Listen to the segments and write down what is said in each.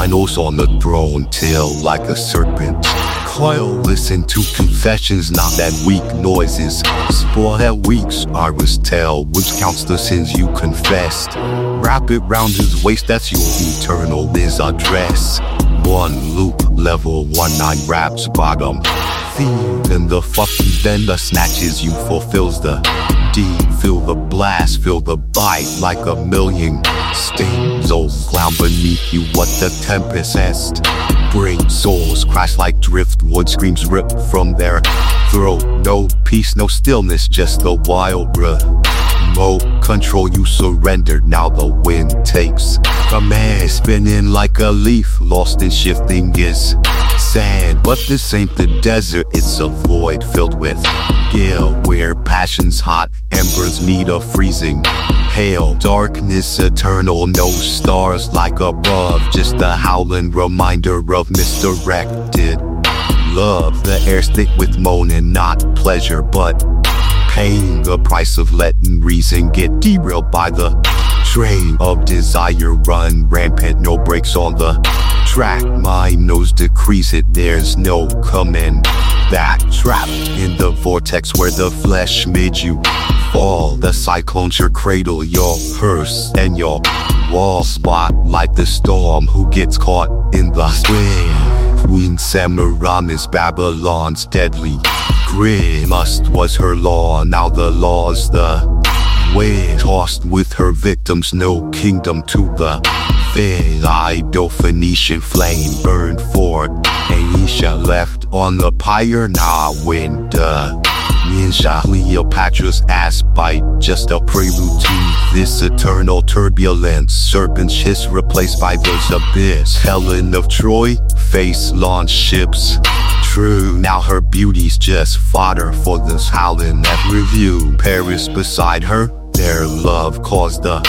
Minos on the throne, tail like a serpent. Coil, listen to confessions, not that weak noises. Spoil that week's Iris tell, which counts the sins you confessed. Wrap it round his waist, that's your eternal Liz address. One loop, level one nine raps bottom. Thief in the fucking then the snatches you fulfills the deed. Feel the blast, feel the bite like a million stings. Old clown beneath you, what the tempest est. Bring souls crash like driftwood, screams rip from their throat. No peace, no stillness, just the wild remote control you surrendered. Now the wind takes command, spinning like a leaf, lost in shifting is sand. But this ain't the desert, it's a void filled with gale where passion's hot, embers need a freezing hail. Darkness eternal, no stars like above, just a howling reminder of misdirected love. The air thick with moaning, not pleasure, but pain. The price of letting reason get derailed by the train of desire. Run rampant, no brakes on the track. My nose decrease it, there's no coming back. Trapped in the vortex where the flesh made you fall. The cyclones your cradle, your purse, and your wall spot like the storm who gets caught in the swing. Queen Semiramis, Babylon's deadly grid. Must was her law, now the law's the way. Tossed with her victims, no kingdom to the fair. Idol Phoenician flame burned for Aisha left on the pyre, now winter. Ninja Cleopatra's ass bite, just a prelude to this eternal turbulence. Serpent's hiss replaced by this abyss. Helen of Troy, face launch ships. True, now her beauty's just fodder for this howling at review. Paris beside her, their love caused the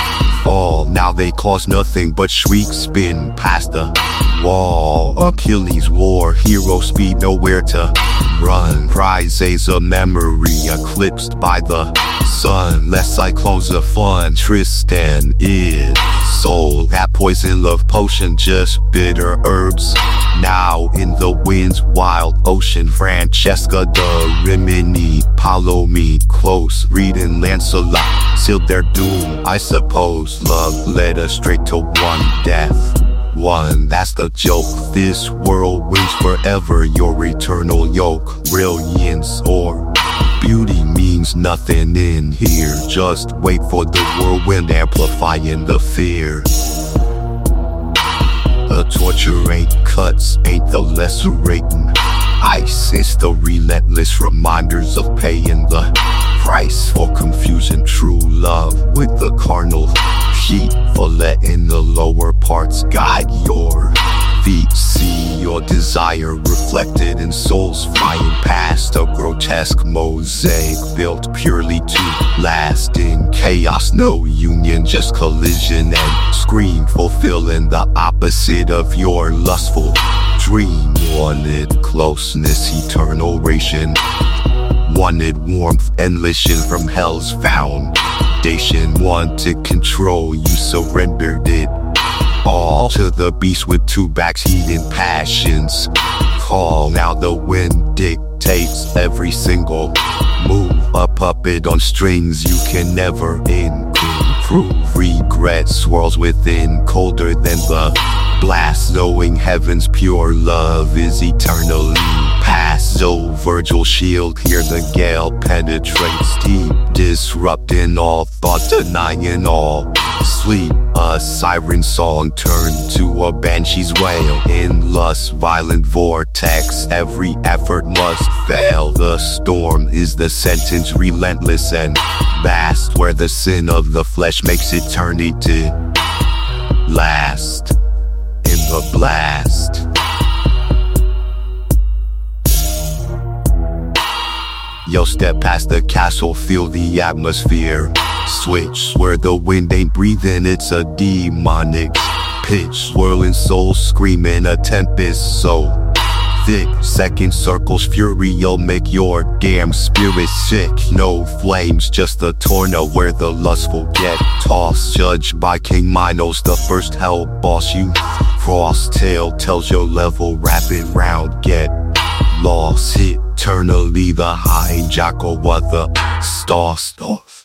fall. Now they cause nothing but shrieks spin past the wall. Achilles war, hero speed nowhere to run. Prizes a memory eclipsed by the sun. Less cyclones of fun. Tristan is soul. That poison love potion, just bitter herbs. Now in the wind's wild ocean, Francesca de Rimini, Reading Lancelot sealed their doom, I suppose. Love led us straight to one death. One, that's the joke. This world wins forever. Your eternal yoke, brilliance or beauty means nothing in here. Just wait for the whirlwind amplifying the fear. The torture ain't cuts, ain't the lacerating. Ice is the relentless reminders of paying the price for confusing true love with the carnal heat for letting the lower parts guide your feet. See your desire reflected in souls flying past a grotesque mosaic built purely to last in chaos. No union, just collision and scream, fulfilling the opposite of your lustful dream. Wanted closeness, eternal ration. Wanted warmth, enlisting from hell's foundation. Wanted control, you surrendered it all to the beast with two backs, heating passions. Call now the wind dictates every single move. A puppet on strings you can never improve. Regret swirls within, colder than the blast, knowing heaven's pure love is eternally past. So Virgil shield, here the gale penetrates deep, disrupting all thought, denying all sleep. A siren song turned to a banshee's wail. In lust, violent vortex, every effort must fail. The storm is the sentence, relentless and vast, where the sin of the flesh makes eternity last in the blast. Yo, step past the castle, feel the atmosphere. Switch where the wind ain't breathing, it's a demonic pitch. Swirling soul screaming a tempest so thick. Second circles fury, you'll make your damn spirit sick. No flames, just a tornado where the lustful get tossed. Judged by King Minos, the first hell boss you cross. Tail tells your level rapid round get lost. Eternally the high jackal what the star stars.